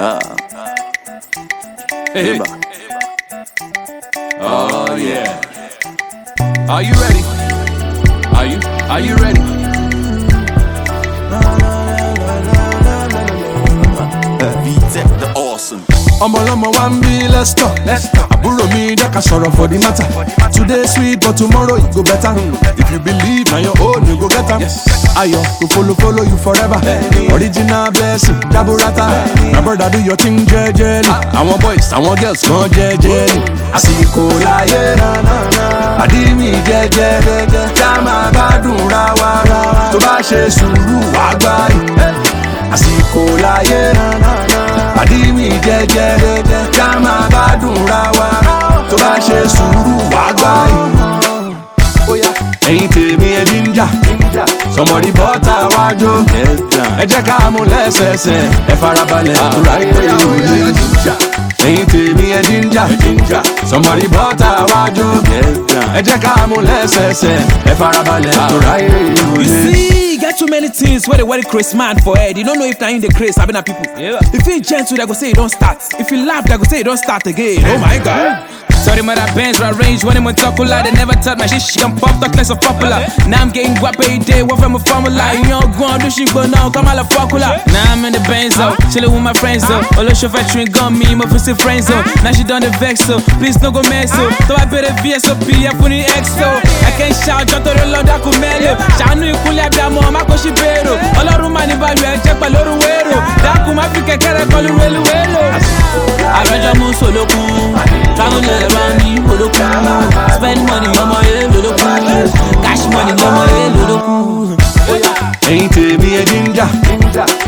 Uh. Hey, Oh yeah. Are you ready? Are you? Are you ready? We take the awesome. ọmọlọmọ wa ń bí lẹ́sítọ̀ àbúrò mi dáka sọ̀rọ̀ for the matter today sweet but tomorrow e go better hmm. if you believe na your own you go get Yes. ayọ̀ go follow follow you forever original blessing double rata. my brother do your thing I ah. want boys I want girls I kan jẹjẹli àsìkò láyé àdìmí jẹjẹ ká máa gbádùn ra wa tó bá ṣe sùúrù wàá gbáyé àsìkò láyé me jẹjẹ. ọmọ rí bọ́tà wájú ẹ jẹ́ ká mú lẹ́sẹsẹ ẹ farabalẹ̀ tura ìpè òye ẹ̀yin tèmi ẹ jíjà sọmọrí bọ́tà wájú ẹ jẹ́ ká mú lẹ́sẹsẹ ẹ farabalẹ̀ tura ìpè òye. get too many things where they wear the craze man for head. You don't know if that in the craze, having a people. Yeah. If you gentle, they go say you don't start. If you laugh, they go say you don't start again. Oh my god. Sorry, man, that bands were arranged when I'm on top of light. I never taught my shit, she can pop the class of popular. Now I'm getting guap every day, what from a formula. You know, go on, do she but now come out of formula. Now I'm in the bands, though, chillin' with my friends, though. All the chauffeur train gun me, my pussy friends, though. Now she done the vex, so please not go mess, so. So I better VSOP, I put in XO. I can not shout, jump to the Lord, I could mail you. Shanu, you cool, I be a mom, I go she All the room, I need by you, I check my little wero. Daku, my pick, I can't call you, well, well. I run your moon solo, cool. Travel around me, loloku. Spend money, ọmọ ye loloku. Cash money, ọmọ ye loloku. Ẹyin tèmi ẹ a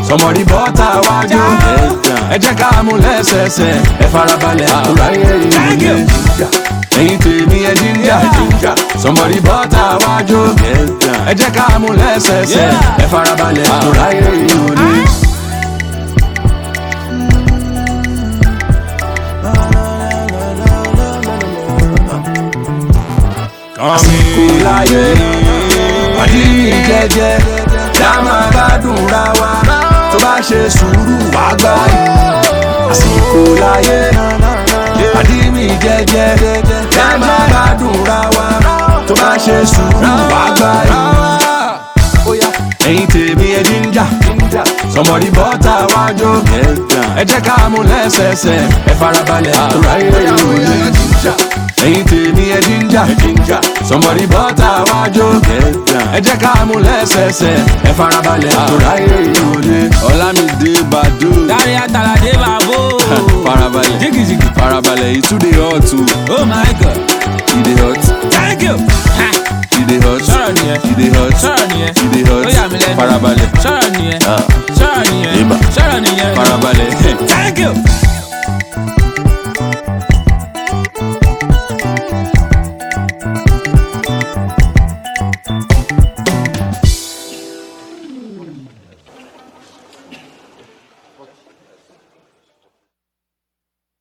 sọmọdé bọ́tà wájú. Ẹ jẹ́ ká mú lẹ́sẹsẹ, ẹ farabalẹ̀ àkùrá yẹn. Ẹyin tèmi ẹ jíńjà, sọmọdé bọ́tà wájú. Ẹ jẹ́ ká mú lẹ́sẹsẹ, ẹ farabalẹ̀ àsìkò láyé wàdí ìjẹjẹ yá máa gbádùn ra wa tó bá ṣe sùúrù wá gbá yìí àsìkò láyé wàdí mi jẹjẹ yá máa gbádùn ra wa tó bá ṣe sùúrù wá gbá yìí. ẹ̀yin tèmi ẹ jíjà sọmọdé bọ́tà wájú ẹ jẹ́ ká mú lẹ́sẹẹsẹ ẹ farabalẹ̀ àtúráyé ìròyìn ẹ̀yin tèmi ẹ jíńjà somebody bọ́tà wájú ẹ jẹ́ ká mú lẹ́sẹsẹ ẹ farabalẹ̀ àtúrà èyí òde ọlámídé bàdó. dárí àtàlàdé bàbó. farabalẹ̀ jigijigi farabalẹ̀ yìí tún dey hot o. oh my god. e dey thank you. e dey hot. sọ̀rọ̀ nìyẹn. e dey hot. sọ̀rọ̀ nìyẹn. e dey hot. ó yà mí lẹ́nu. farabalẹ̀. sọ̀rọ̀ nìyẹn. Ah. sọ̀rọ̀ nìyẹn. sọ̀rọ̀ farabalẹ̀. thank you.